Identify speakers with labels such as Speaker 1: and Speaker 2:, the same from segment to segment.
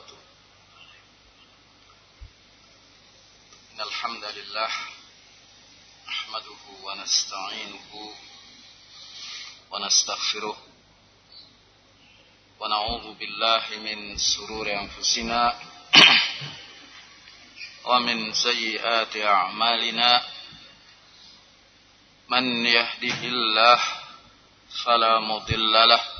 Speaker 1: وبركاته. إن الحمد لله نحمده ونستعينه ونستغفره ونعوذ بالله من سرور أنفسنا ومن سيئات أعمالنا. من يهده الله فلا مضل له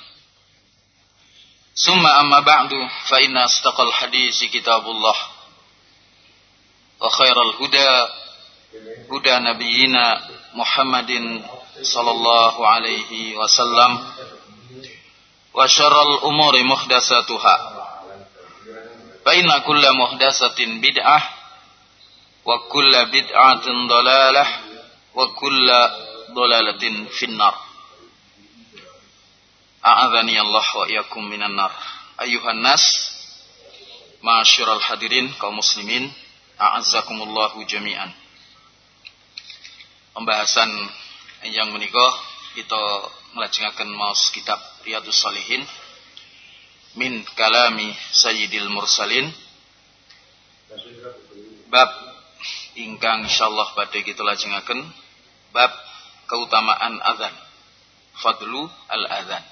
Speaker 1: ثم أما بعد فإن أصدق الحديث كتاب الله وخير الهدى هدى نبينا محمد صلى الله عليه وسلم وشر الأمور محدثاتها. فإن كل محدثة بدعة وكل بدعة ضلالة وكل ضلالة في النار. A'adhani Allah wa iyakum minan nar. Ayuhan nas, ma'asyiral hadirin kaum muslimin, a'azzakumullahu jami'an. Pembahasan yang menikah kita melajengaken maus kitab Riyadus Salihin min kalami Sayyidil Mursalin bab ingkang insyaallah badhe kita lajengaken bab keutamaan azan fadlu al azan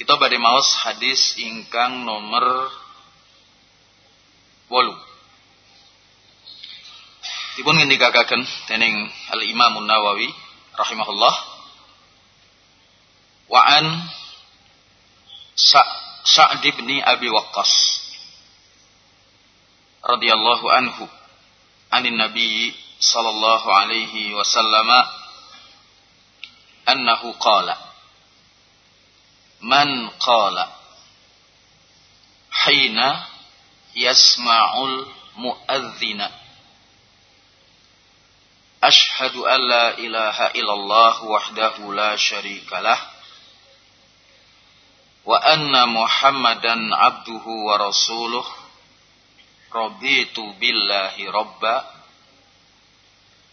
Speaker 1: kita badhe maos hadis ingkang nomor 8 dipun ngendikakaken dening Al Imam Nawawi rahimahullah. Wa an Sa'd bin Abi Waqqas radhiyallahu anhu anin Nabi sallallahu alaihi wasallam annahu qala man qala hina yasma'ul muadzina ashhadu an la ilaha illallah wahdahu la syarika lah. Wa anna muhammadan abduhu wa rasuluh. Raditu billahi rabba.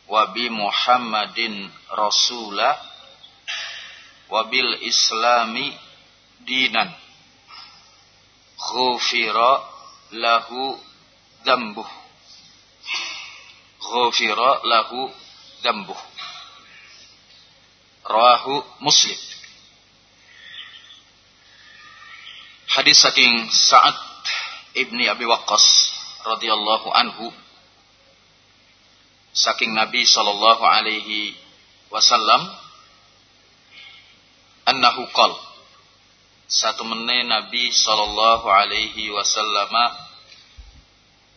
Speaker 1: Wa bi muhammadin rasula. Wa bil islami dinan. Ghufira lahu dambuh. Ghufira lahu dambuh. Rawahu muslim. Hadis saking Sa'ad ibni Abi Waqqas radhiyallahu anhu. Saking Nabi sallallahu alaihi wasallam annahu qala satu menit Nabi sallallahu alaihi wasallam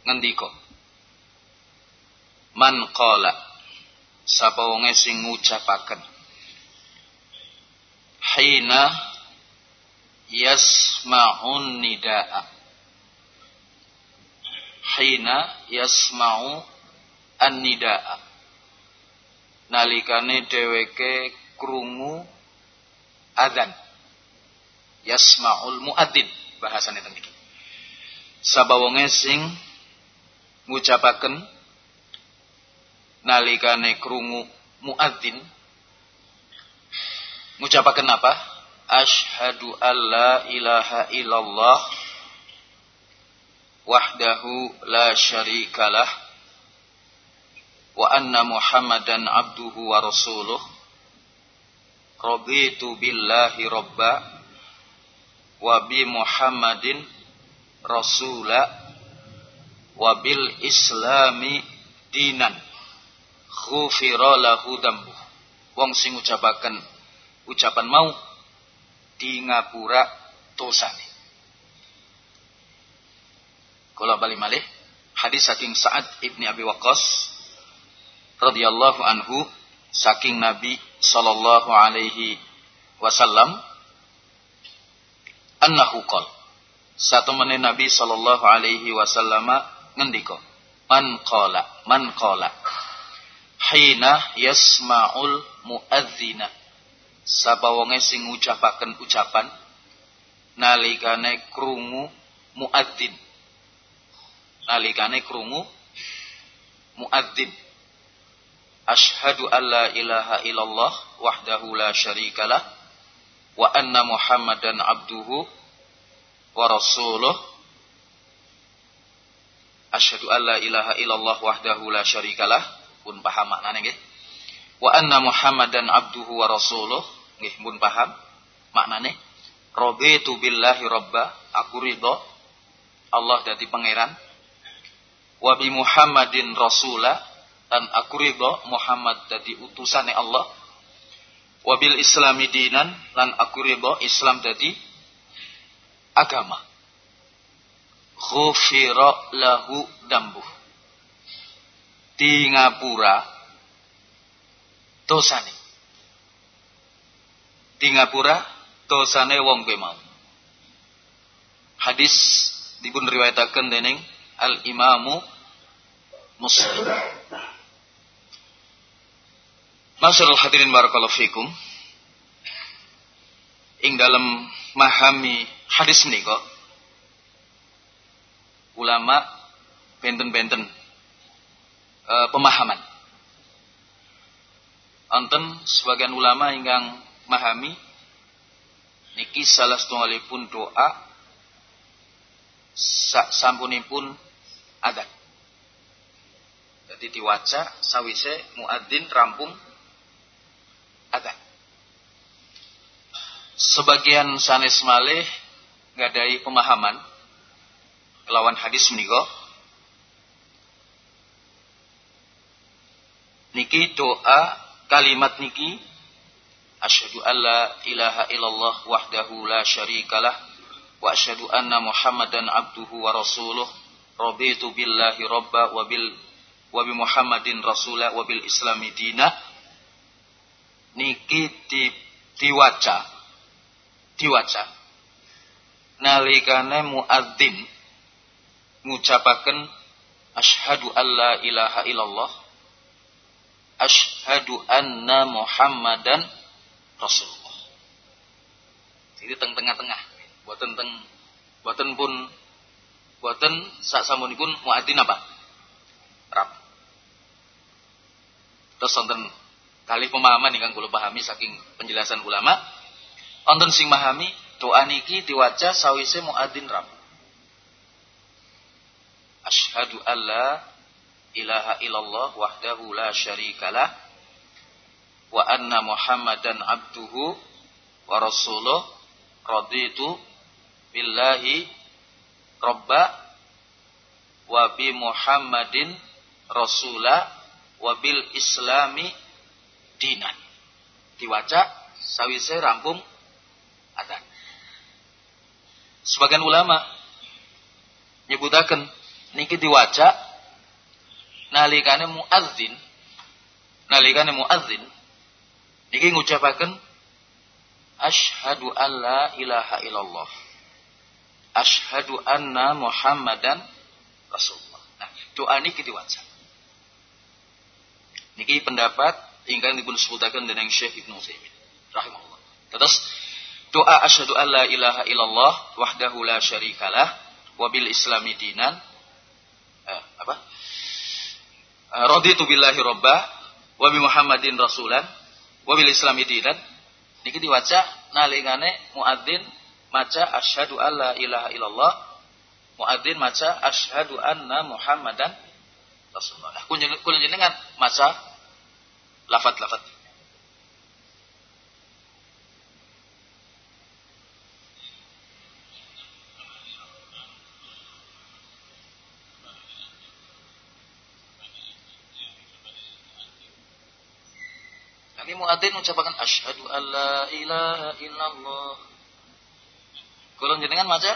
Speaker 1: ngendika man qala sapa wonge sing ngucapaken hina yasma'un nidaa hina yasma'u an-nidaa nalikane dheweke krungu adzan yasma'ul muadzin bahasane teng iki sabawonge sing ngucapaken nalikane krungu muadzin ngucapaken apa? Asyhadu alla ilaha illallah wahdahu la syarikalah wa anna muhammadan abduhu wa rasuluh. Raditu billahi robba wa bi muhammadin rasula wa bil islami dinan. Ghufira lahu dambu wong sing ucapaken ucapan mau di ngapura dosane. Kula bali malih. Hadis saking Sa'ad ibni Abi Waqqas radhiyallahu anhu saking Nabi sallallahu alaihi wasallam annahu qol satu menit Nabi sallallahu alaihi wasallam ngendika man qala man qala hina yasma'ul muadzina. Sapa wonge sing ngucapaken ucapan? Nalikane krungu muadzin. Nalikane krungu muadzin. Ashhadu an la ilaha illallah wahdahu la syarikalah wa anna Muhammadan abduhu wa rasuluh Ashhadu an la ilaha illallah wahdahu la syarikalah pun paham maknanya nggih. Wa anna Muhammadan abduhu wa rasuluh nggih pun paham maknanya. Raditu billahi robba, aku ridho Allah dadi pangeran. Wa bi Muhammadin rasula dan aku ridho Muhammad dadi utusane Allah. Wa bil islami dinan lan aku ridho Islam dadi agama. Ghufira lahu dambuh di ngapura dosane. Di ngapura dosane wong kowe mau. Hadis dipun riwayataken dening Al Imamu Muslim. Masyarul hadirin barakallahu fikum. Ing dalam mahami hadis menika ulama benten-benten e, pemahaman. Anten sebagian ulama ingkang memahami niki salah setunggalipun doa sampunipun adat. Jadi diwaca sawise muadzin rampung adat. Sebagian sanes malih ngadai pemahaman. Lawan hadis menika niki doa kalimat niki asyhadu alla ilaha illallah wahdahu la syarikalah wa asyhadu anna muhammadan abduhu wa rasuluh raditu billahi robba wa bil wa bi muhammadin rasula wa bil islami dina niki di, diwaca diwaca nalikane muadzin ngucapaken asyhadu alla ilaha illallah Ashhadu anna Muhammadan Rasulullah. Jadi teng tengah-tengah. Buatan teng buatan pun buatan sak pun muadzin apa? Rab. Terus kali pemahaman ingkang kula pahami saking penjelasan ulama. Wonten sing memahami doa niki diwaca sawise muadzin rab. Ashhadu alla ilaha illallah wahdahu la syarikalah wa anna muhammadan abduhu wa rasuluh raditu billahi robba wa bi muhammadin rasula wa bil islami dinan diwaca sawise rampung adan sebagian ulama nyebutaken niki diwaca nalikane muadzin nalikane muadzin niki ngucapaken asyhadu alla ilaha illallah asyhadu anna muhammadan rasulullah. Nah doa niki diwaca. Niki pendapat ingkang dipun sebutaken dening Syekh Ibnu Utsaimin rahimahullah. Terus doa asyhadu alla ilaha illallah wahdahu la syarikalah wabil islami dinan. Eh, apa? Raditu billahi rabbah wa bi Muhammadin rasulan wa bil islami dinan. Niki diwaca nalingane muadzin maca asyhadu alla ilaha illallah. Muadzin maca asyhadu anna muhammadan rasulullah. Kula jenengan maca lafat-lafat Nabi muadzin mengucapkan asyhadu alla ilaha illallah. Kulon jenengan maca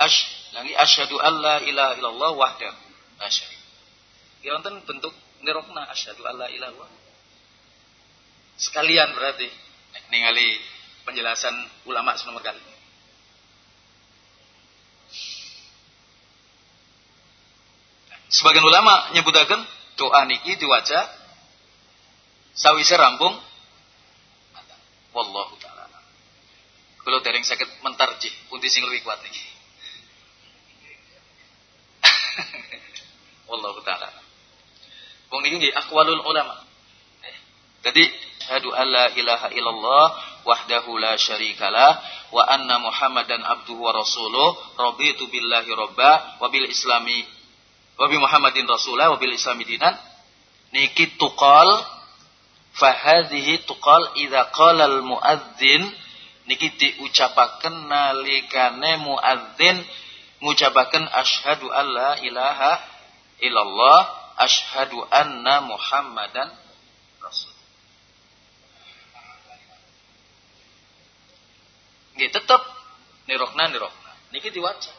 Speaker 1: Ash lagi asyhadu alla ilaha illallah wahdahu syarika. Ya wonten bentuk nirokna asyhadu alla ilaha. Sekalian berarti ningali penjelasan ulama senomor kali. Sebagian ulama nyebutaken doa niki diwaca sawise rampung wallahu taala. Kalau dereng sakit mentarjih pundi sing luwih kuat niki? Wallahu taala wong niki nggih aqwalul ulama. Jadi hadu alla ilaha illallah wahdahu la syarikalah wa anna muhammadan abduhu wa rasuluh raditu billahi robba wa bil islami wa bi muhammadin rasulah wa bil islami dinan. Niki tuqal Fahadhihi tuqal idza qala al muadzin niki diucapaken nalikane muadzin ngucapaken asyhadu alla ilaha illallah asyhadu anna muhammadan rasul. Nggih tetep nirokna nirokna. Niki diwaca.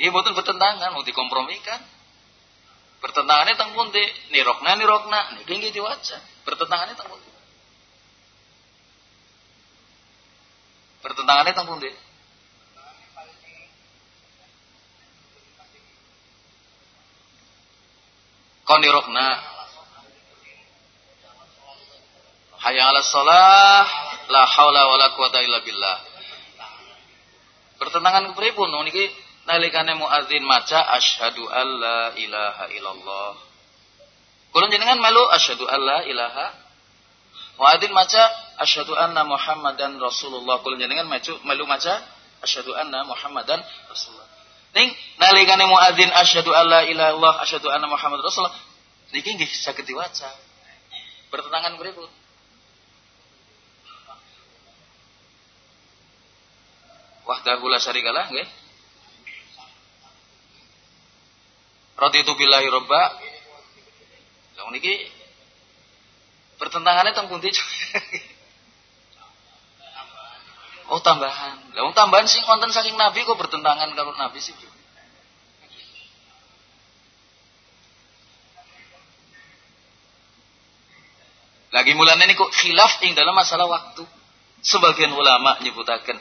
Speaker 1: Iya betul bertentangan, mau dikompromikan. Pertentangannya teng pundi? Nirokna nirokna. Niki nggih diwaca. Pertentangannya teng pundi? Pertentangannya teng pundi? Kon nirokna. Hayya 'alas shalah, la haula wala quwata illa billah. Pertentangan kepripun niki nalikane muadzin maca asyhadu alla ilaha illallah. Kulun jenengan malu asyhadu alla ilaha Muadzin maca asyhadu anna Muhammadan Rasulullah. Kulun jenengan malu maca asyhadu anna Muhammadan Rasulullah. Ning nalikane muadzin asyhadu alla ilaha illallah asyhadu anna Muhammad Rasulullah niki nggih saged diwaca. Bertentangan berikut. Wahdahu la syarikalah nggih. Raditu billahi robba. Lah niki pertentangannya teng pundi? oh tambahan. Lah tambahan sing wonten saking Nabi kok bertentangan kalau Nabi sih. Lagi mulanya ini kok khilaf ing dalam masalah waktu. Sebagian ulama nyebutaken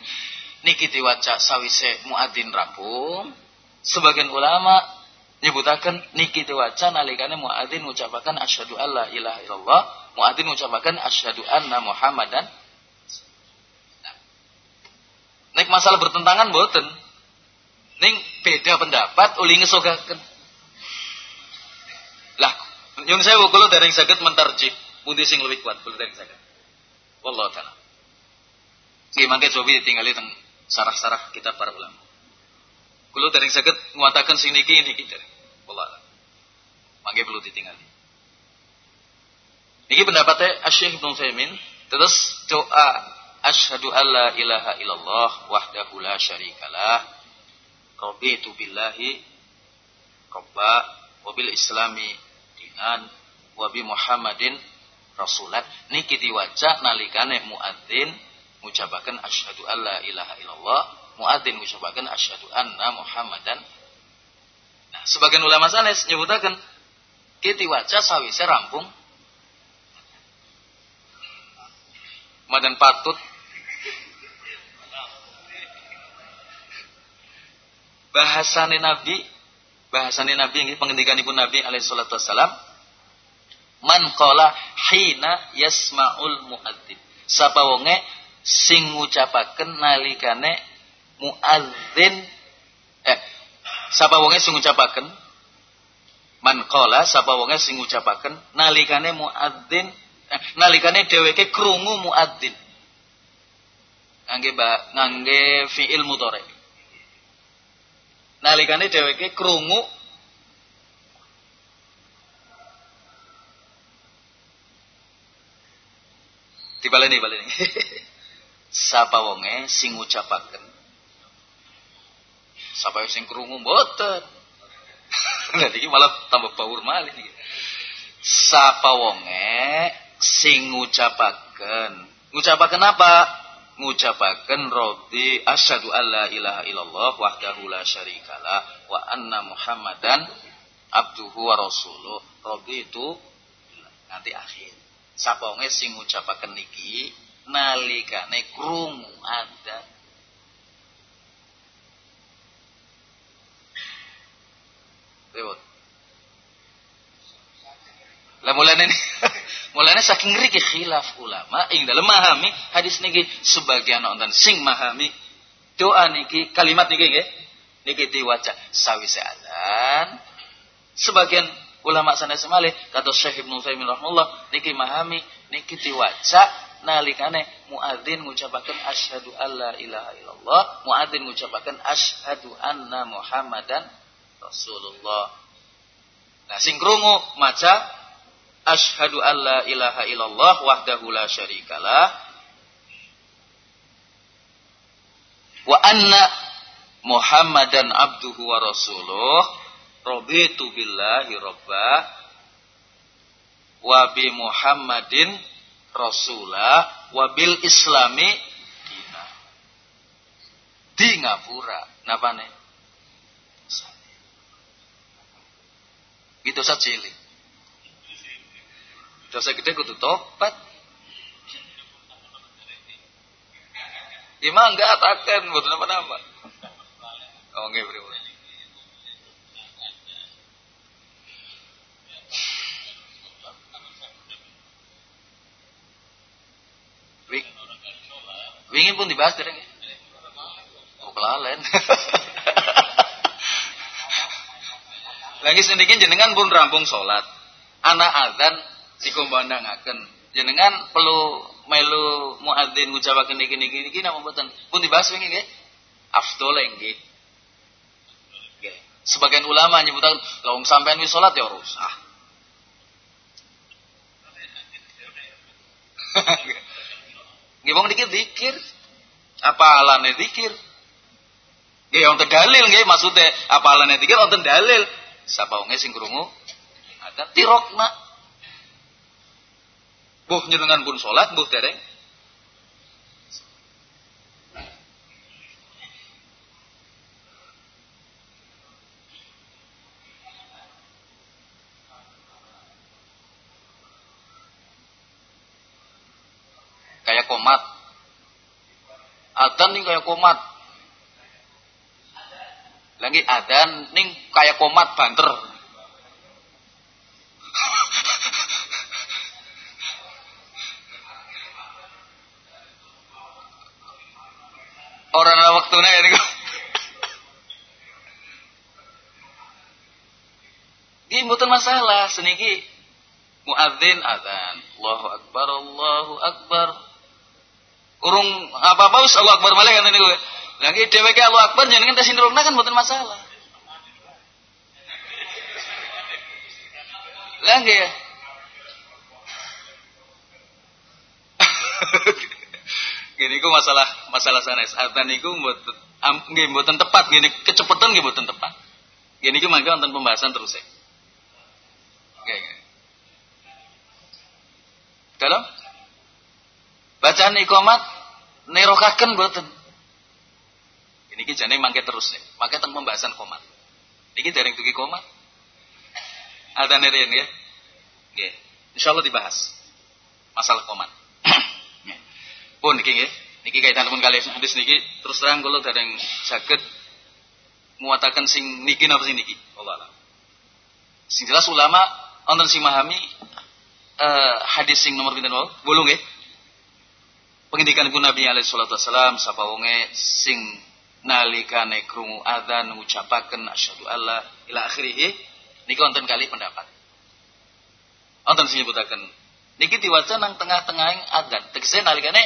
Speaker 1: niki diwaca sawise muadzin rampung. Sebagian ulama nyebutaken niki diwaca nalikane muadzin ngucapaken asyhadu alla ilaha illallah muadzin ngucapaken asyhadu anna muhammadan Nek masalah bertentangan boten. Ning beda pendapat uli ngesogaken. Lah, nyun sewu kula dereng saged mentarjih pundi sing luwih kuat kula dereng saged. Wallahu taala. Nggih mangke coba ditinggali teng sarah-sarah kitab para ulama. Kulo dereng saged nguataken sing niki niki dereng. Wallah. Mangke perlu ditinggali. Niki pendapatnya Asy-Syaikh Ibnu Utsaimin terus doa asyhadu alla ilaha illallah wahdahu la syarikalah raditu billahi rabba wa bil islami dinan wa bi Muhammadin rasulat. Niki diwaca nalikane muadzin ngucapaken asyhadu alla ilaha illallah muadzin ngucapaken asyhadu anna Muhammadan. Nah, sebagian ulama sanes nyebutaken kita waca sawise rampung. Madan patut bahasane Nabi bahasane Nabi ini pengendikanipun Nabi alaihi salatu wassalam man qala hina yasmaul muadzin sapa wonge sing ngucapaken nalikane muadzin. Eh sapa wonge sing ngucapaken? Man qala sapa wonge sing ngucapaken nalikane muadzin. Eh, nalikane dheweke krungu muadzin. Ngangge ngangge fiil mudhari nalikane dheweke krungu dibaleni baleni sapa wonge sing ngucapaken sapa sing krungu mboten Nah, iki malah tambah baur malih iki. Sapa wonge sing ngucapaken. Ngucapaken apa? Ngucapaken rodi asyhadu alla ilaha illallah wahdahu la syarikalah wa anna muhammadan abduhu wa rasuluh. Rodi itu nanti akhir. Sapa wonge sing ngucapaken niki nalikane krungu ada Ribut. Lah mulane mulane saking riki khilaf ulama ing dalam memahami hadis niki sebagian nonton sing memahami doa niki kalimat niki nggih niki diwaca sawise adzan sebagian ulama sana semale kata Syekh Ibnu Taimin rahimahullah niki memahami niki diwaca nalikane muadzin ngucapaken asyhadu alla ilaha illallah muadzin ngucapaken asyhadu anna muhammadan Rasulullah. Nah, sing krungu maca asyhadu alla ilaha illallah wahdahu la syarikalah. Wa anna Muhammadan abduhu wa rasuluh. Raditu billahi rabba. Wa bi Muhammadin rasulah. Wa bil islami dina. Di ngapura. Napane Itu dosa cilik. Dosa gede kudu tobat. Ima enggak atakan buat apa-apa. Oh nggih pripun. Wingi pun dibahas dereng. Oh kelalen. Lagi sedikit jenengan pun rampung sholat. Anak adzan dikumbandangaken. Jenengan perlu melu muadzin ngucapaken niki niki napa mboten? Pun dibahas wingi nggih. Afdol nggih. Sebagian ulama nyebutan lawang sampean wis sholat ya rusak. Nggih wong dikit dikir. Apa alane dikir? Nggih wonten dalil nggih maksudnya apa alane dikir wonten dalil sapa wonge sing krungu ada tirokna buh nyenengan pun salat buh dereng kayak komat. Adan nih kayak komat. Lagi adan ning kayak komat banter. Orang waktunya ya niku. Ini bukan masalah seniki muadzin adzan. Allahu akbar Allahu akbar. Urung apa-apa us Allahu akbar malih kan niku. Lagi dheweke Allahu akbar jenengan tes kan bukan masalah. Lagi ya. gini ku masalah masalah sanes. Adzan niku mboten nggih mboten tepat gini kecepatan nggih mboten tepat. Gini ku mangga wonten pembahasan terus ya. Nggih. Dalam bacaan ikomat nerokaken mboten. Ini jane mangke terus nih. Mangke tentang pembahasan komat. Ini dari tuki komat. Ada nerian ya. Nggih. Insyaallah dibahas. Masalah komat. Pun niki nggih. Niki kaitan pun kali hadis niki terus terang kula dereng saged muatakan sing niki napa sing niki. Allah Allah. Sing jelas ulama wonten sing memahami uh, hadis sing nomor pinten wau? Bolong nggih. Pengendikan pun Nabi alaihi salatu wasalam sapa wonge sing nalikane krungu adzan ngucapaken asyhadu alla ila akhirih niki wonten kali pendapat. Wonten sing nyebutaken niki diwaca nang tengah-tengahing adzan. Tegese nalikane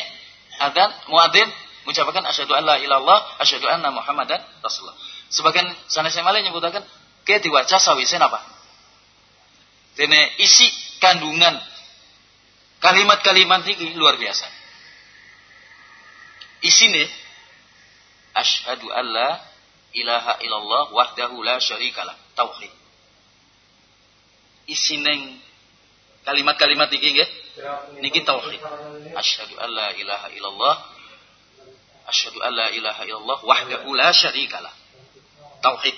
Speaker 1: adzan muadzin ngucapaken asyhadu alla ilallah asyhadu anna muhammadan rasulullah. Sebagian sanes malih nyebutaken ke diwaca sawise napa? Dene isi kandungan kalimat-kalimat ini luar biasa. Isine Ashadu an la ilaha illallah wahdahu la syarikalah. Tauhid. Isineng kalimat-kalimat iki nggih. Niki tauhid. Ashadu an la ilaha illallah Ashadu an la ilaha illallah wahdahu la syarikalah. Tauhid.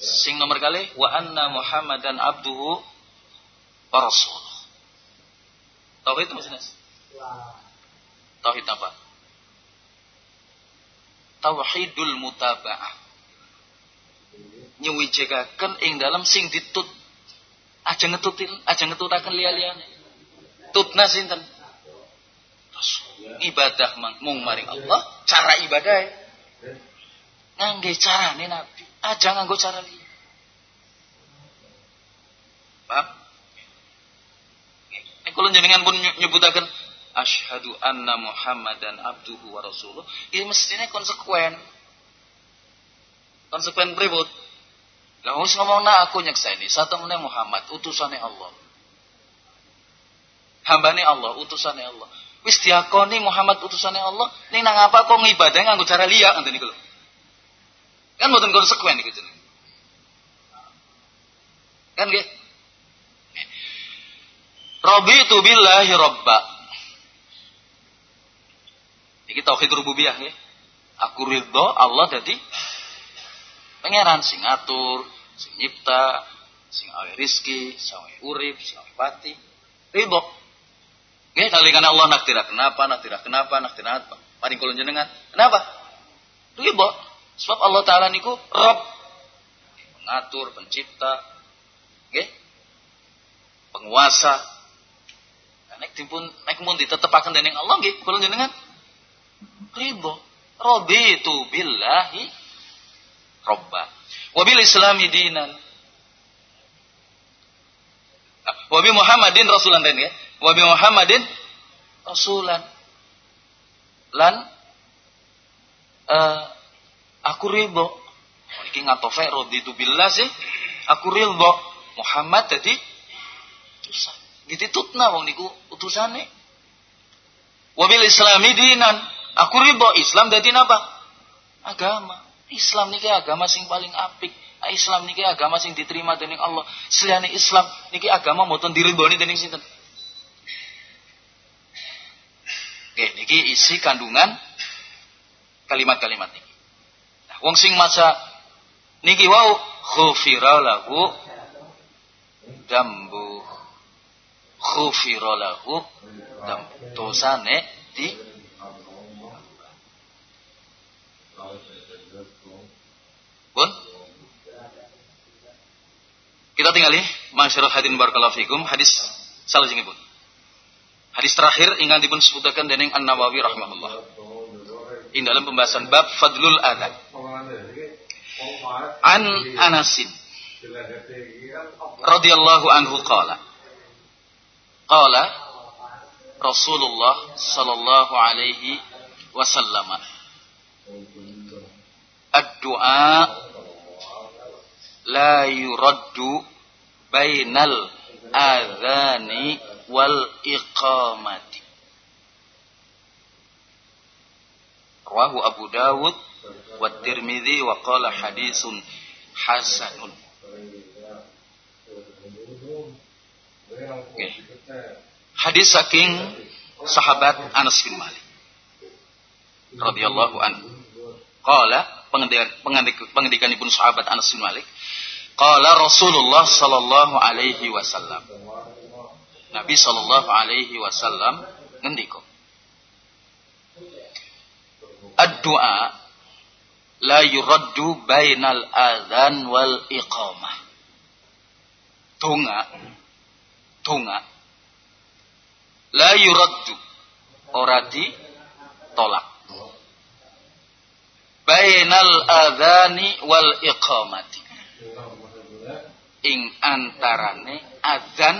Speaker 1: Sing nomor kali wa anna Muhammadan abduhu wa rasuluh. Tauhid maksudnya? Tauhid apa? tauhidul mutaba'ah. Nyuwijekaken ing dalam sing ditut. Aja ngetutin aja ngetutaken liya-liyane. Tutna sinten? Ibadah mung maring Allah cara ibadah ngangge carane nabi aja nganggo cara liya. Paham kula jenengan pun nyebutaken asyhadu anna Muhammadan abduhu wa rasuluh, ini mestinya konsekuen. Konsekuen beribut. Lah wis ngomongna aku nyekseni satu meneh Muhammad utusannya Allah. Hambane Allah, utusannya Allah. Wis diakoni Muhammad utusannya Allah, ning nang apa kok ngibadah nganggo cara liya ngoten niku. Kan mboten konsekuen iki jenenge. Kan nggih? Rabitu billahi rabba. Iki tauhid rububiyah ya. Aku ridho Allah jadi pangeran sing ngatur, sing rizki, sing awe urip, sing pati. Ridho. Nggih karena Allah naktira kenapa, naktira kenapa, naktira apa. Mari kula jenengan. Kenapa? Ridho. Sebab Allah taala niku Rabb. Pengatur, pencipta. Nggih. Penguasa. Nek dipun nek mun ditetepaken dening Allah nggih kula jenengan ridho. Raditu billahi robba. Wabil islami dinan. Wabi Muhammadin rasulan dan ya. Wabi Muhammadin rasulan. Lan uh, aku ridho. Oh, iki ngatofe raditu billah sih. Aku ridho. Muhammad tadi utusan. Ditutna wong niku utusane. Wabil islami dinan Aku riba Islam dadi apa? Agama. Islam niki agama sing paling apik. Islam niki agama sing diterima dening Allah. Seliyane Islam niki agama mboten diridhoni dening sinten? Oke, niki isi kandungan kalimat-kalimat niki. Nah, wong sing maca niki wau khufira lahu dambu khufira lahu dosane di Pun? Kita tinggali masyarakat hadin barakallahu fikum hadis pun. Hadis terakhir ingkang dipun sebutaken dening An-Nawawi rahimahullah. Ing dalam pembahasan bab fadlul adzan. An Anasin radhiyallahu anhu qala qala Rasulullah sallallahu alaihi wasallam Ad-du'a la yuraddu bainal adhani wal iqamati. Rawahu Abu Dawud wa Tirmidzi wa qala hadisun hasanun. Okay. Hadis saking sahabat Anas bin Malik radhiyallahu anhu. Qala pengendikan pengendikan ibnu sahabat Anas bin Malik. Qala Rasulullah sallallahu alaihi wasallam. Nabi sallallahu alaihi wasallam ngendika. Ad-du'a la yuraddu bainal adzan wal iqamah. Tunga tunga la yuraddu. Ora tolak bainal adhani wal iqamati. Ing antarane adzan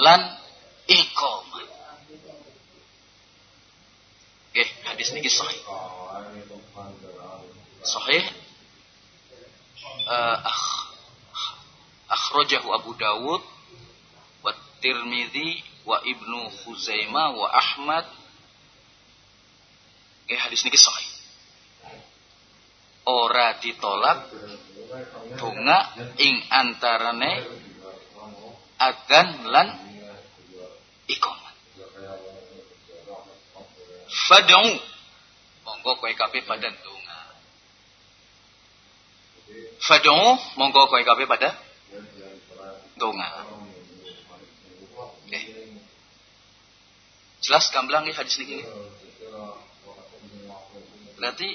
Speaker 1: lan iqamah. Oke, hadis niki sahih. Sahih. Uh, akh, akhrajahu Abu Dawud Tirmidzi wa Ibnu Khuzaimah wa Ahmad. Oke, hadis niki sahih. Ora ditolak bunga ing antarane adzan lan iqamah. Fad'u. Monggo kowe kabeh pada ndonga. Fad'u, monggo kowe kabeh pada ndonga. Oke. Jelas gamblang ya hadis niki. Berarti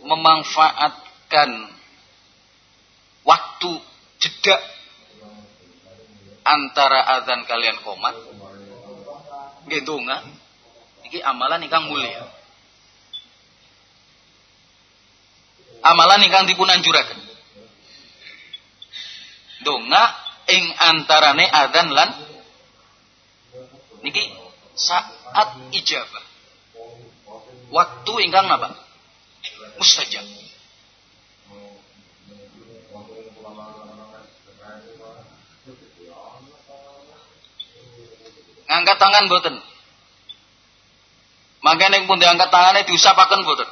Speaker 1: memanfaatkan waktu jeda antara azan kalian komat nggih Iki amalan ingkang mulia. Amalan ingkang dipun anjuraken. Donga ing antarane adzan lan niki saat ijabah. Waktu ingkang napa? Mustajab. Ngangkat tangan boten. Makanya yang pun diangkat tangannya diusapakan boten.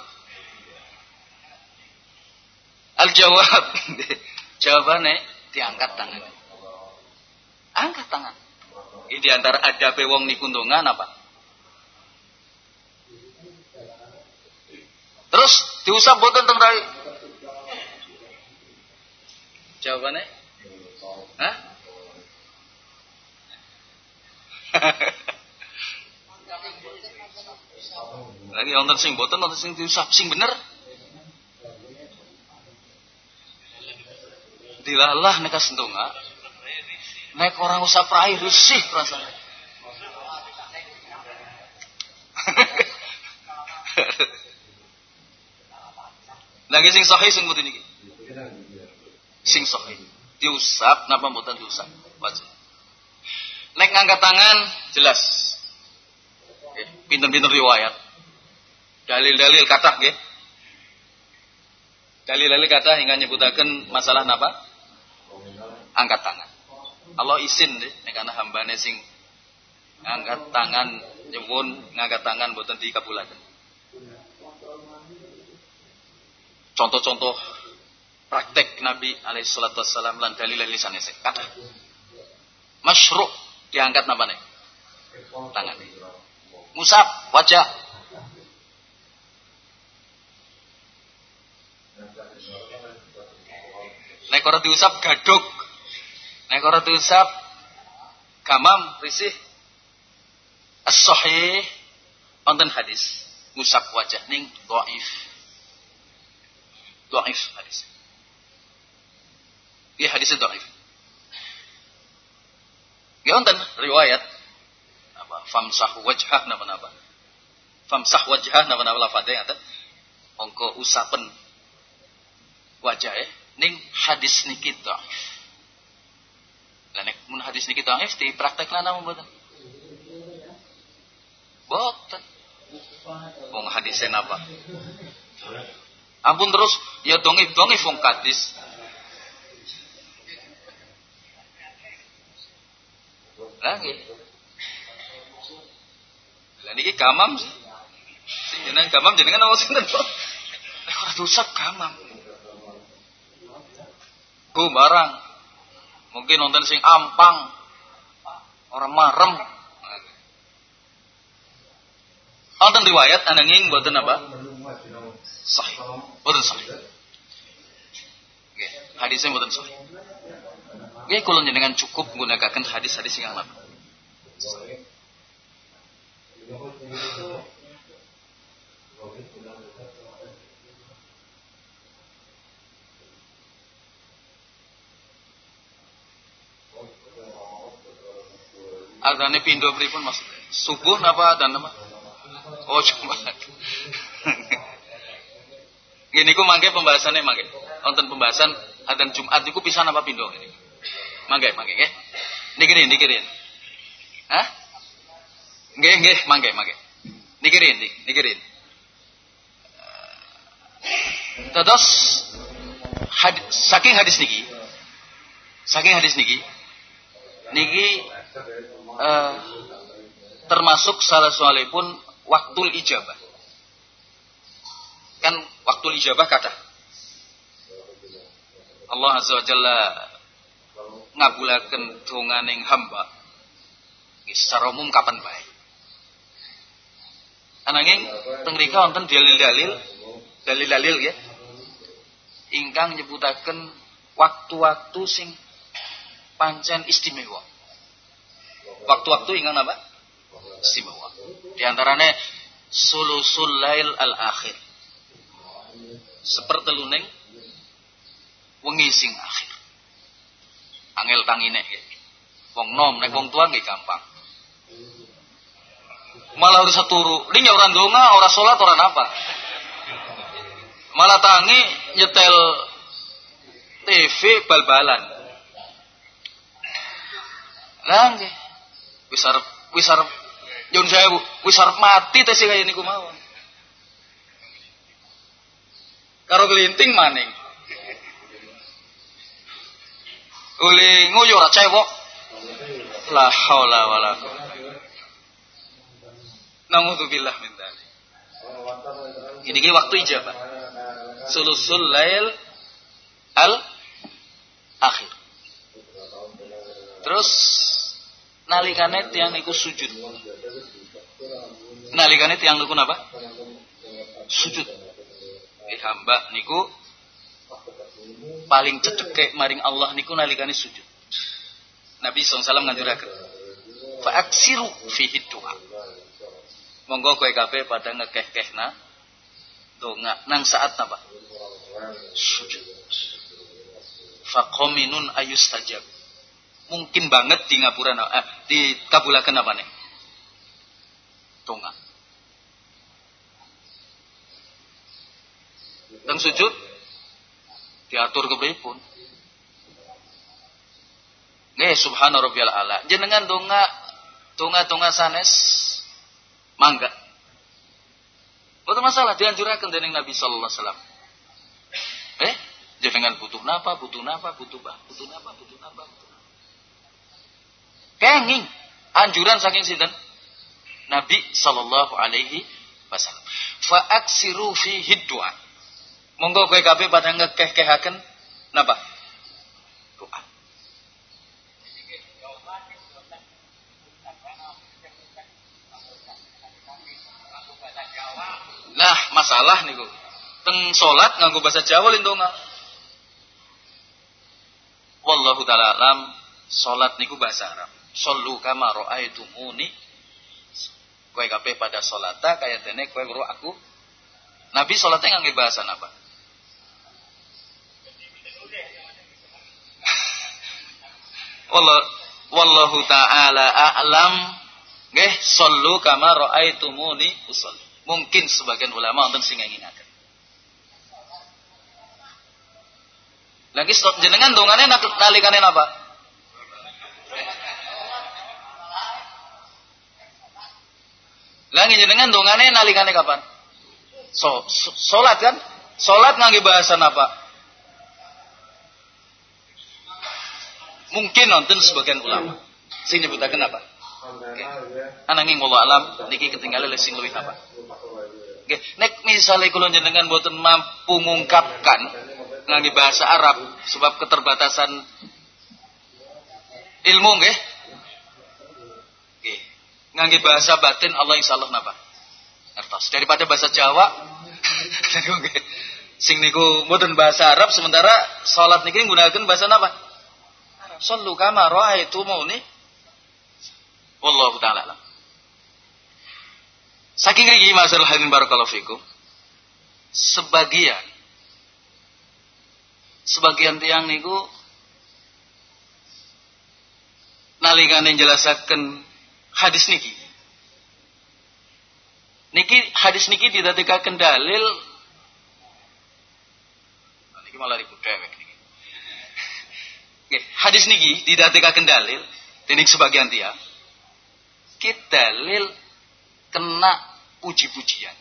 Speaker 1: Al jawab. Jawabannya diangkat tangannya. Angkat tangan. Ini di antara ada pewong nikundungan apa? Terus diusap boten teng rai. Jawabannya? Hah? Lagi wonten sing boten wonten sing diusap sing bener. Dilalah nek kasendonga. Nek orang usap rai risih rasanya. Lagi sing sahih sing mboten iki. Sing sahih. Diusap napa mboten diusap? Wajib. Nek ngangkat tangan jelas. Pinter-pinter riwayat. Dalil-dalil kata nggih. Dalil-dalil kata hingga nyebutaken masalah napa? Angkat tangan. Allah isin deh nek ana hambane sing angkat tangan nyuwun ngangkat tangan boten dikabulaken. Contoh-contoh praktek Nabi alaihi salatu wassalam lan dalil-dalil sanes kata masyru' diangkat napa nek? Tangan. Musab wajah Nek ora diusap gaduk. Nek ora diusap gamam risih. As-sahih wonten hadis ngusap wajah ning dhaif. Dhaif hadis. Iya hadis dhaif. Ya wonten riwayat apa famsah wajhah napa napa. Famsah wajhah napa napa lafadhe ngaten. Mongko usapen wajah ning hadis niki dhaif. Lah nek mun hadis niki dhaif di praktek lana mboten. Boten. Wong hadisnya napa? Ampun terus ya dongi-dongi wong hadis. Lah nggih. Lah niki gamam sih. Sing jenengan gamam jenengan apa sinten? Ora rusak gamam ku barang mungkin nonton sing ampang orang marem Wonten riwayat ananging boten apa? Sahih. Boten sahih. Nggih, hadisnya boten sahih. Nggih kula cukup menggunakan hadis-hadis yang lain. Adane pindo pripun Mas? Subuh napa dan apa? Oh, cuma. Gini ku mangke pembahasannya mangke. Nonton pembahasan adzan Jumat niku pisan apa pindho ini. Mangke mangke nggih. Niki niki Hah? Nggih nggih mangke mangke. Niki niki Terus hadis, saking hadis niki saking hadis niki niki uh, termasuk salah pun waktu ijabah. Kan waktu ijabah kata Allah azza wa jalla ngabulaken donganing hamba. Secara umum kapan baik? Ananging teng mrika wonten dalil-dalil dalil-dalil ya ingkang nyebutaken waktu-waktu sing pancen istimewa. Waktu-waktu ingkang apa? Istimewa. Di antaranya sulusul lail al-akhir. Seperteluning wengi sing akhir. Angel tangine ya. Wong nom nek wong tua nggih gampang. Malah harus turu. Ini orang donga, orang sholat, orang apa? Malah tangi nyetel TV bal-balan. Lah. Wis arep wis arep nyun sewu, mati teh sing kaya niku mawon. Karo gelinting maning. Uli nguyu ora cewek. La haula wala. Naudzubillah min dzalik. Ini ki waktu ijabah sulusul lail al akhir. Terus nalikane tiang niku sujud. Nalikane tiang niku napa? Sujud. Eh hamba niku paling cecek maring Allah niku nalikane sujud. Nabi SAW nganjuraken. Fa aksiru fihi doa. Monggo kowe kabeh pada ngekeh-kehna donga nang saat apa? Sujud. Fakominun ayustajab. Mungkin banget di ngapura eh, di kabulakan apa nih? Donga. Dan sujud diatur pun. Nih subhana rabbiyal ala. Jenengan donga donga-donga sanes mangga Betul masalah dianjurkan dening Nabi sallallahu alaihi wasallam. Eh, jenengan butuh napa, butuh napa, butuh bah, butuh napa, butuh napa, butuh. Kenging anjuran saking sinten? Nabi sallallahu alaihi wasallam. Fa aksiru fi du'a. Monggo kowe kabeh pada ngekeh-kehaken napa? Doa. Nah, masalah niku. Teng salat nganggo bahasa Jawa lindonga. Wallahu taala alam, salat niku bahasa Arab. Sallu kama raaitumuni. Kowe kabeh pada salata kaya dene kowe weruh aku. Nabi salatnya nganggo bahasa apa? Wallah wallahu taala a'lam. Nggih, sallu kama raaitumuni usolli. Mungkin sebagian ulama untuk sing ngingaken. Lagi jenengan dongane nalikane apa? Lagi jenengan dongane nalikane kapan? So, so salat kan? Salat ngangge bahasa apa? Mungkin nonton sebagian ulama. Sing nyebutaken apa? Okay. Ananging Allah alam niki ketinggalan lesing luwih apa? Okay. Nek misalnya kula jenengan boten mampu mengungkapkan ngangge bahasa Arab sebab keterbatasan ilmu nggih. Nggih. Ngangge bahasa batin Allah insyaallah napa? Ngertos. Daripada bahasa Jawa sing niku mboten bahasa Arab sementara salat niki nggunakaken bahasa napa? Sallu kama ra'aitumuni Wallahu taala alam. Saking rigi masalah hadin barakallahu fikum. Sebagian sebagian tiang niku nalikane jelasaken hadis niki. Niki hadis niki didadekaken dalil Iki malah ribut dewek niki. Hadis niki didadekaken dalil dening sebagian tiang. Kita dalil kena puji-pujian.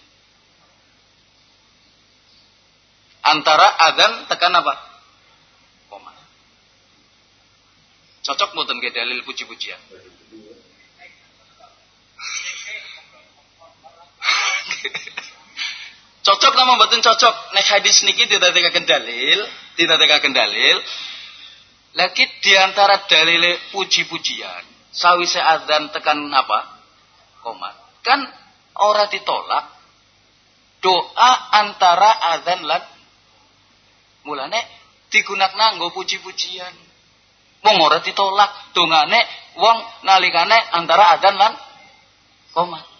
Speaker 1: Antara adzan tekan apa? Koma. Cocok mboten ke dalil puji-pujian? Cocok nama mboten cocok? Nek hadis niki tidak dikatakan dalil tidak dikatakan dalil lagi di antara dalil puji-pujian sawise adzan tekan apa? Komat. Kan ora ditolak doa antara adzan lan mulane digunak nanggo puji-pujian. Wong ora ditolak dongane wong nalikane antara adzan lan komat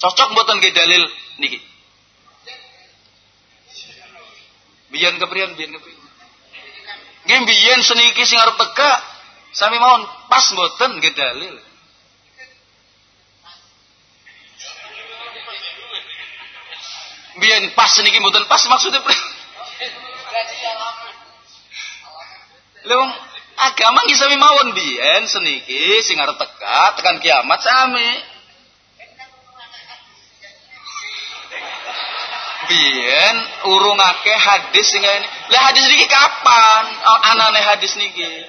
Speaker 1: cocok mboten ge dalil niki Biyen keprian, biyen keprian. Nggih biyen seniki sing arep teka sami mawon pas mboten nggih dalil. Biyen pas seniki mboten pas maksudnya Lha agama nggih sami mawon biyen seniki sing arep teka tekan kiamat sami. Biyen urungake hadis sing ini. Lah hadis niki kapan? Oh, anane hadis niki.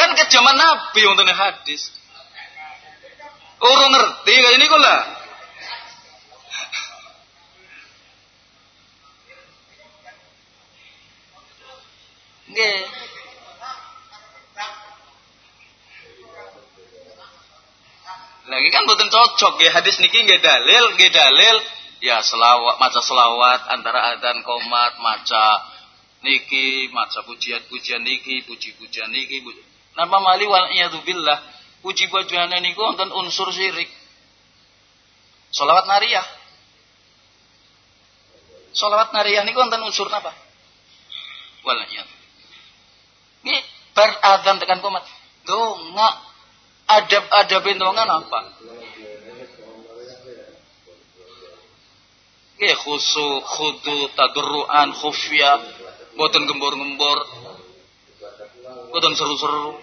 Speaker 1: Kan ke zaman Nabi wonten hadis. Urung ngerti kaya niku lah. Nggih. Lagi kan boten cocok ya hadis niki nggih dalil, nggih dalil ya selawat maca selawat antara adzan komat maca niki maca pujian-pujian niki puji-pujian niki puji. napa mali wal billah puji-pujian niku wonten unsur syirik. Selawat nariyah selawat nariyah niku wonten unsur napa? Wal ini bar adzan tekan komat donga adab-adab dongan apa Nggih khusu khudu tadruan khufya boten gembor-gembor boten seru-seru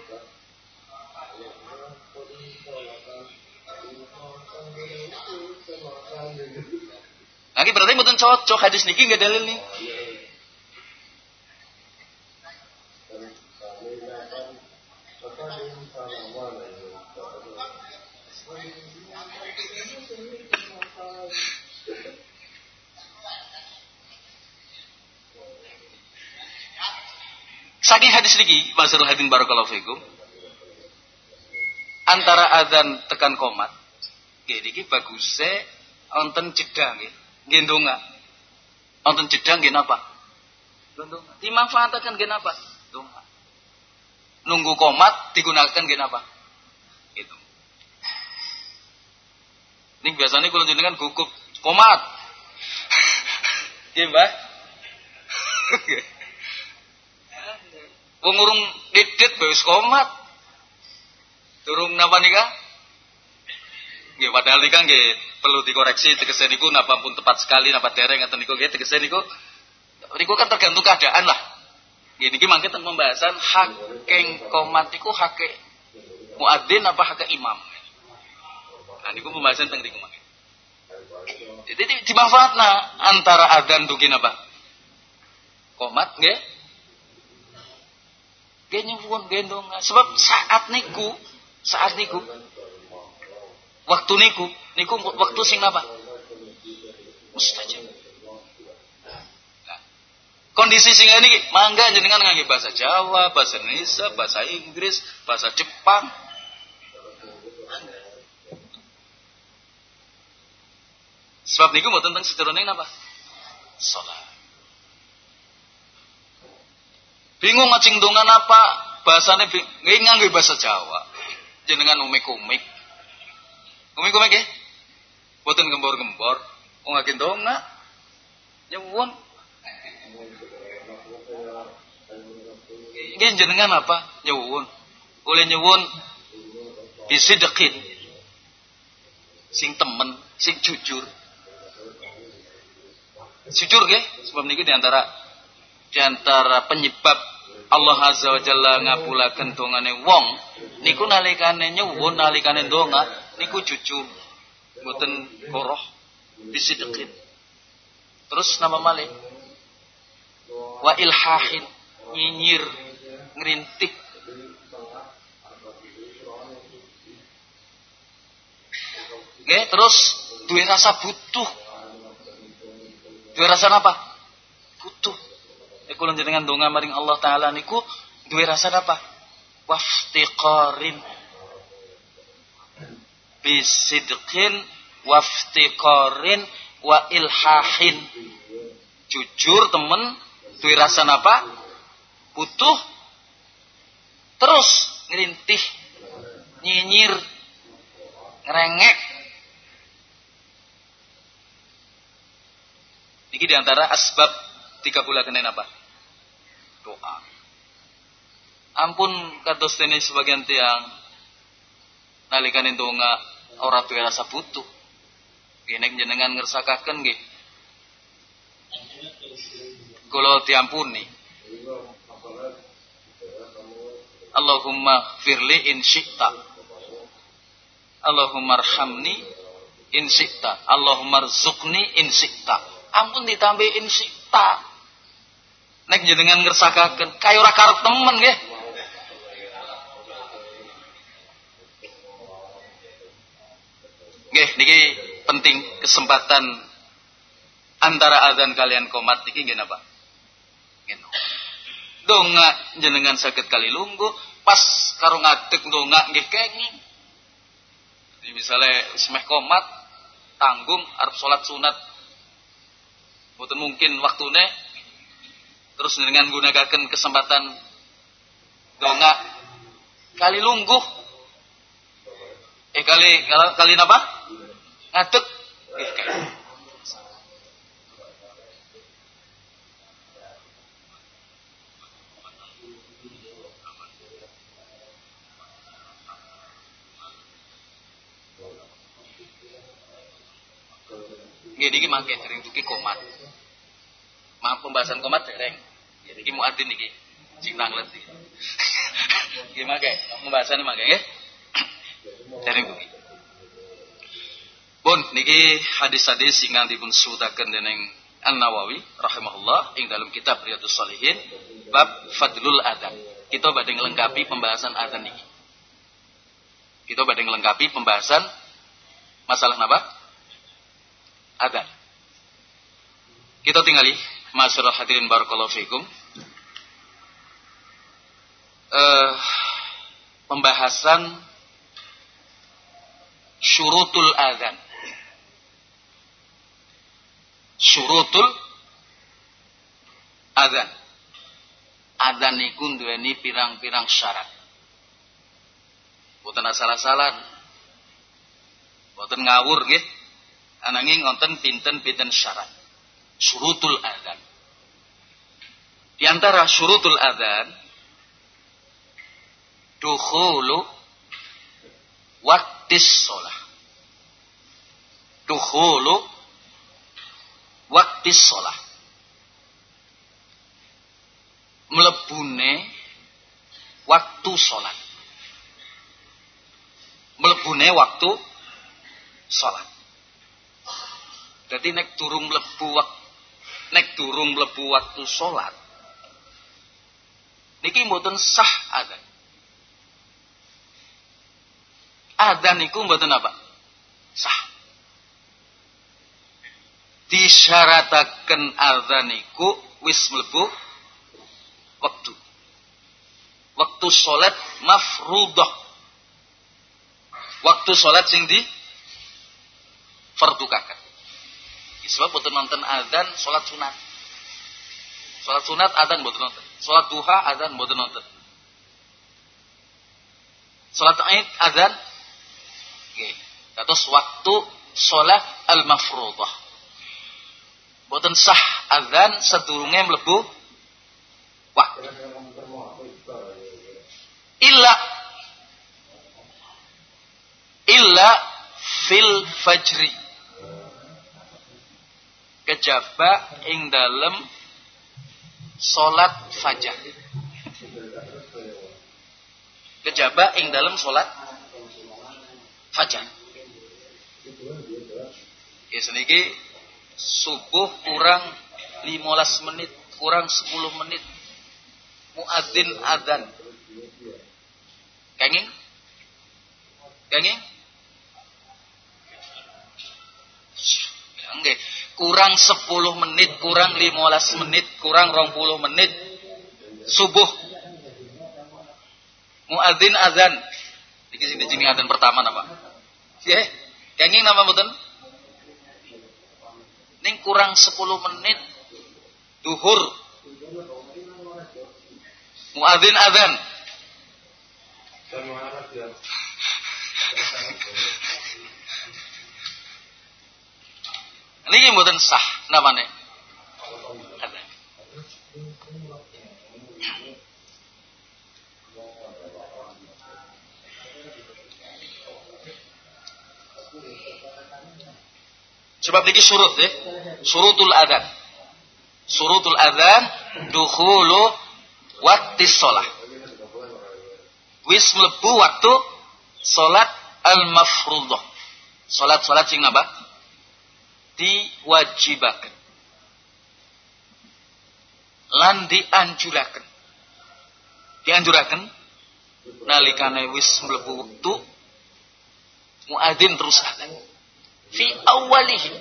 Speaker 1: Lagi berarti boten cocok hadis niki nggak dalil nih. Saking hadis niki, Basrul Hadin barakallahu fikum. Antara adzan tekan komat. Nggih niki baguse wonten jeda nggih. Nggih ndonga. Wonten jeda nggih napa? Ndonga. Dimanfaatkan nggih napa? Ndonga. Nunggu komat digunakan nggih napa? Itu. Ini biasanya kalau jenengan gugup komat. Mbah. Wong urung didit wis komat. Durung napa nika? Nggih padahal nika nggih perlu dikoreksi tegese niku napa pun tepat sekali napa dereng atau niku nggih tegese niku niku kan tergantung keadaan lah. Nggih niki mangke tentang pembahasan hakeng komat iku hake muadzin apa hak imam. Nah niku pembahasan tentang niku mangke. Jadi dimanfaatna antara adzan dugi napa? Komat nggih Gak nyuwun gendong. Sebab saat niku, saat niku, waktu niku, niku waktu sing apa? Mustajab. Nah, kondisi sing ini mangga jenengan ngangge bahasa Jawa, bahasa Indonesia, bahasa Inggris, bahasa Jepang. Sebab niku mau tentang sedurunge napa? Salat. Bingung ngacing dongan apa? Bahasane nggih nganggo bahasa Jawa. Jenengan umik-umik. Umik-umik nggih? Boten gembor-gembor. Wong ngake donga. Nyuwun. Nggih jenengan apa? Nyuwun. Oleh nyuwun dekin. Sing temen, sing jujur. Jujur nggih, sebab niki di antara di penyebab Allah Azza wa Jalla ngabulaken dongane wong niku nalikane nyuwun nalikane donga niku jujur mboten koroh bisidekin terus nama malih wa ilhahin nyinyir ngerintik Oke, terus duwe rasa butuh. Duwe rasa apa? Butuh. Iku jenengan donga maring Allah taala niku duwe rasa apa? Waftiqarin bisidqin waftiqarin wa ilhahin. Jujur temen duwe rasa apa? Butuh. Terus ngerintih, nyinyir, ngerengek. Ini di antara asbab tiga bulan kenen apa? Doa. Ampun kados dene sebagian tiang nalikane donga ora tuwe rasa butuh. Nek jenengan ngersakaken nggih. Kula diampuni. Allahumma firli in syi'ta. Allahumma arhamni in syi'ta. Allahumma rzuqni in syi'ta. Ampun ditambah in syi'ta nek jenengan ngersakaken kaya ora temen nggih. Nggih niki penting kesempatan antara azan kalian komat niki nggih napa nggih donga jenengan sakit kali lunggu pas karo ngadeg donga nggih kenging jadi misalnya semeh komat tanggung arep salat sunat mboten mungkin waktune terus dengan gunakan kesempatan donga kali lungguh eh kali kali apa ngadek eh, Gini iki mangke tuki komat. Maaf pembahasan komat dereng. Niki muadzin niki. Sing nanglet iki. Nggih mangke pembahasan mangke nggih. Dereng kuwi. Pun niki hadis-hadis sing dipun sutaken dening An-Nawawi rahimahullah ing dalam kitab Riyadhus Shalihin bab Fadlul Adzan. Kita badhe nglengkapi pembahasan adzan niki. Kita badhe nglengkapi pembahasan masalah napa? Adzan. Kita tinggali Masyarakat hadirin barakallahu fikum. Uh, pembahasan syurutul adzan. Syurutul adzan. Adzan iku duweni pirang-pirang syarat. Boten asal-asalan. Boten ngawur nggih. Ananging wonten pinten-pinten syarat syurutul adzan. Di antara syurutul adzan dukhulu waktis sholah. Dukhulu waktis sholah. Melebune waktu sholat. Melebune waktu sholat. Jadi nek turung melebu nek durung mlebu waktu salat niki mboten sah adzan adzan niku mboten apa sah disyarataken adzan niku wis mlebu waktu waktu salat mafruḍah waktu salat sing di fardukaken Sebab butuh nonton adzan sholat sunat. Sholat sunat adzan butuh nonton. Sholat duha adzan butuh nonton. Sholat Id adzan. Oke. Terus waktu sholat al-mafruḍah. Boten sah adzan sedurunge mlebu waktu. Illa illa fil fajri kejaba ing dalem salat fajar. Kejaba ing dalam salat fajar. Ya seniki subuh kurang 15 menit, kurang 10 menit. Muadzin adzan. Kenging? Kenging? Enggak. Kurang 10 menit, kurang 15 menit, kurang 20 menit. Subuh. Muadzin adzan. Iki sing dijini adzan pertama nama. Ya, kenging nama mboten? Ning kurang 10 menit duhur. Muadzin adzan. Niki mboten sah namanya. Sebab niki surut ya. Surutul adzan. Surutul adzan dukhulu waktu sholat. Wis mlebu waktu sholat al-mafruḍah. Sholat-sholat sing napa? Diwajibaken. Lan dianjuraken. Dianjuraken nalikane wis wektu muadzin terus adzan fi awalihi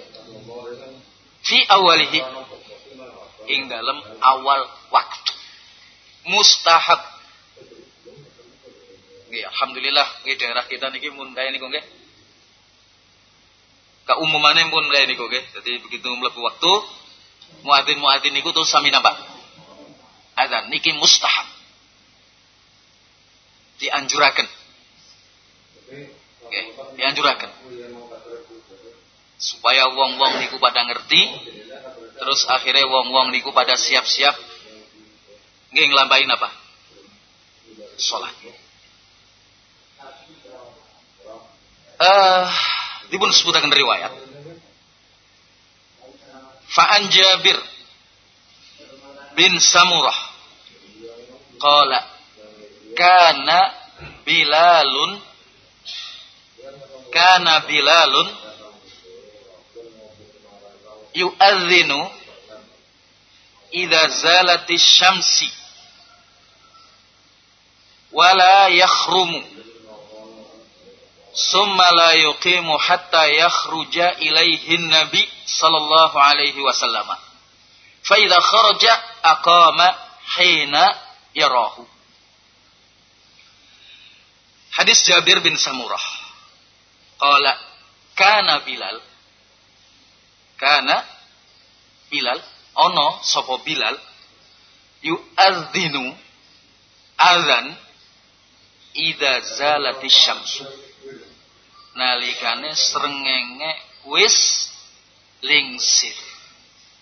Speaker 1: fi awalihi ing dalam awal waktu. Mustahab. Nggih alhamdulillah nggih daerah kita niki mun kaya niku nggih. Kaumumane pun kaya niku nggih. Dadi begitu mlebu waktu muadzin muadzin niku terus sami napa azan niki mustahab. Dianjuraken. Nggih dianjuraken supaya wong-wong niku pada ngerti terus akhirnya wong-wong niku pada siap-siap nggih nglampahin apa? Salat eh uh, dipun sebutaken riwayat. Fa'an Jabir bin Samurah qala kana Bilalun kana Bilalun yu'adzinu idza zalati syamsi wala yakhrumu summa la yuqimu hatta yakhruja ilaihi nabi sallallahu alaihi wasallam fa idza kharaja aqama hina yarahu Hadis Jabir bin Samurah qala kana Bilal karena Bilal ono sopo Bilal yu'adzinu azan ida zalati syamsu. Nalikane srengenge wis lingsir.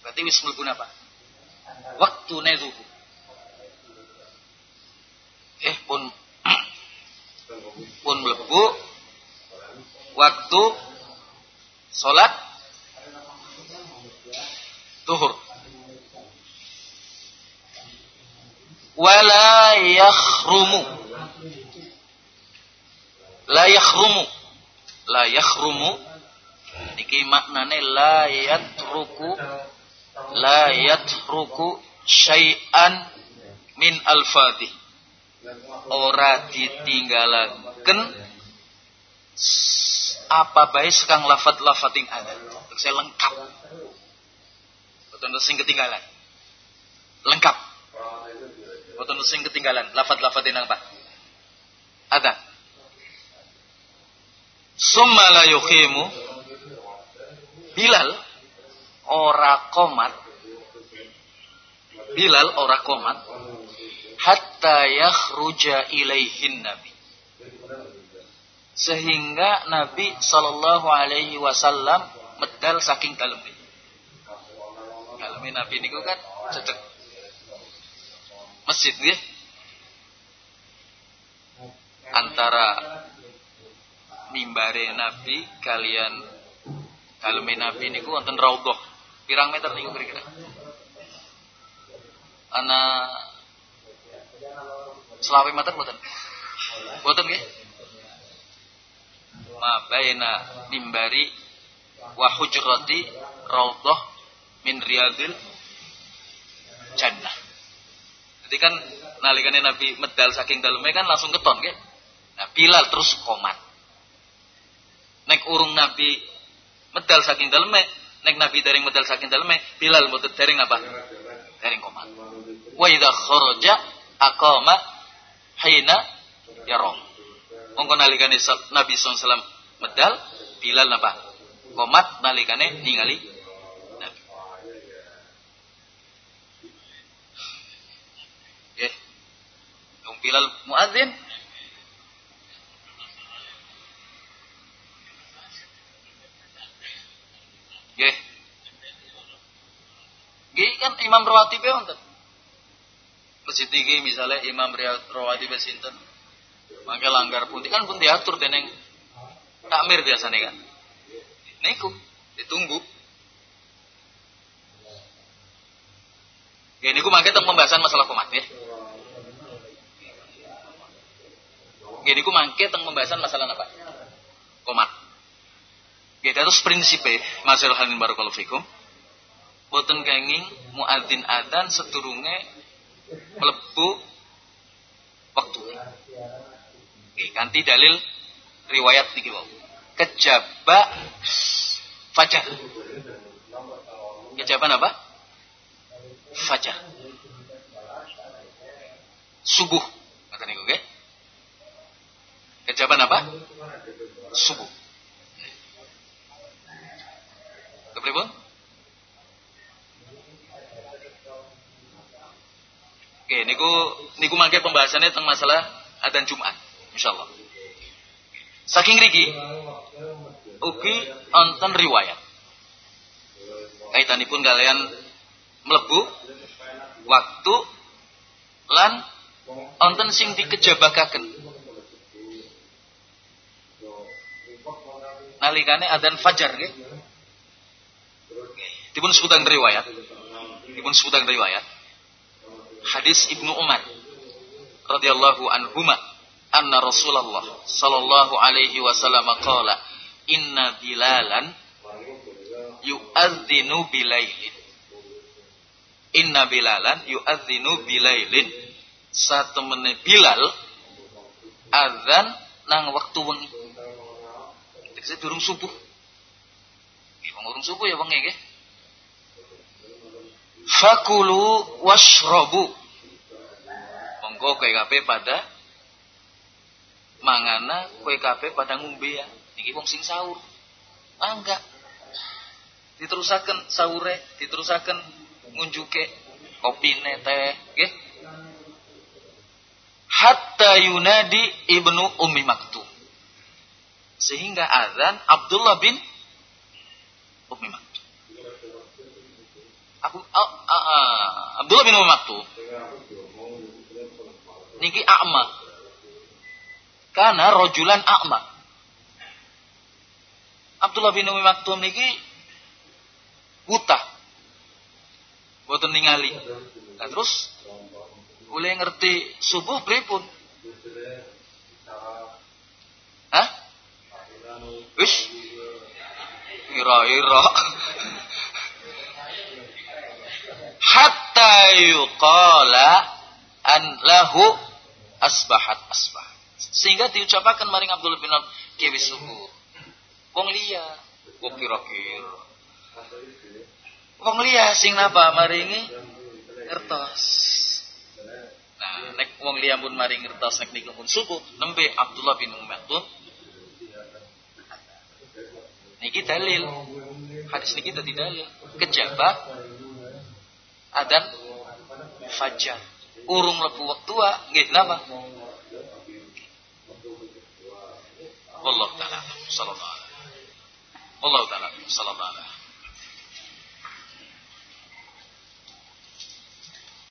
Speaker 1: Berarti wis mlebu apa waktu nezuhu eh pun pun mlebu waktu salat Tuhur. Wala yakhrumu. La yakhrumu. La yakhrumu. Niki maknane la yatruku. La yatruku syai'an min al-fadhi. Ora ditinggalaken apa baik sekang lafat-lafat yang ada. Saya lengkap Boten sing ketinggalan. Lengkap. Boten sing ketinggalan. Lafat-lafat yang apa? Ada. Summa la yukhimu Bilal ora komat Bilal ora komat hatta yakhruja ilaihin nabi sehingga Nabi sallallahu alaihi wasallam medal saking dalam Alami Nabi niku kan cedek masjid nggih. Antara mimbare Nabi kalian kaleme Nabi niku wonten raudhah. Pirang meter niku kira-kira? ana selawe mata mboten mboten nggih ma baina mimbari wa hujrati raudhah min riyadil jannah. Jadi kan nalikane Nabi medal saking daleme kan langsung keton nggih. Nah Bilal terus komat. Nek urung Nabi medal saking daleme nek Nabi dereng medal saking daleme Bilal mboten dereng apa? Dereng komat. Wa idza kharaja aqama hina yarom mongko nalikane Nabi SAW medal Bilal napa? Komat nalikane ningali Nabi eh Yung Bilal muadzin Nggih. Nggih kan imam rawatib ya wonten. Masjid iki misalnya imam rawatib sinten. Mangke langgar pun kan pun diatur dening takmir biasanya kan. Niku ditunggu. Ya niku mangke teng pembahasan masalah komat ya. Ya niku mangke teng pembahasan masalah apa? Komat. Ya prinsipnya masalah halin barakallahu fikum. Boten kenging muadzin adan seturunge melebu waktu. Oke, ganti dalil riwayat niki wau. Kejaba fajar. Kejaban apa? Fajar. Subuh. Kata niku nggih. Kejaban apa? Subuh. Kepripun? Oke, niku niku mangke pembahasannya tentang masalah adzan Jumat, insyaallah. Saking riki ugi onten riwayat. Kaitanipun kalian melebu waktu lan onten sing dikejabakaken. Nalikane adzan fajar nggih. Dipun sebutan riwayat. Dipun sebutan riwayat. Hadis Ibnu Umar radhiyallahu anhuma anna Rasulullah sallallahu alaihi wasallam qala inna bilalan yu'adzinu bilailin inna bilalan yu'adzinu bilailin satu menit bilal azan nang waktu wengi tegese durung subuh nggih urung subuh ya wengi nggih Fakulu washrobu. Monggo kue kape pada mangana kue kape pada ngumbe ya. Niki wong sing sahur. Ah enggak. Diterusaken sahure, diterusaken ngunjuke kopine teh, nggih. Hatta yunadi ibnu Ummi Maktum. Sehingga azan Abdullah bin Ummi Maktum. Abu, uh, uh, uh, Abdullah bin Umar Maktum niki a'ma karena rojulan a'ma Abdullah bin Umar Maktum niki buta boten ningali. Nah, terus boleh ngerti subuh pripun? Hah? Wis. Ira-ira. Hatta yuqala an lahu asbahat asbah sehingga diucapkan maring Abdul bin Kiwi subuh. Wong liya. Wong kira-kira wong liya sing napa maringi ngertos nah nek wong liya pun maring ngertos nek niku pun subuh nembe Abdullah bin Maktum niki dalil hadis niki dadi dalil kejabat adan fajar. Urung lebu waktu nggih napa? Wallahu taala sallallahu alaihi. Wallahu taala sallallahu alaihi.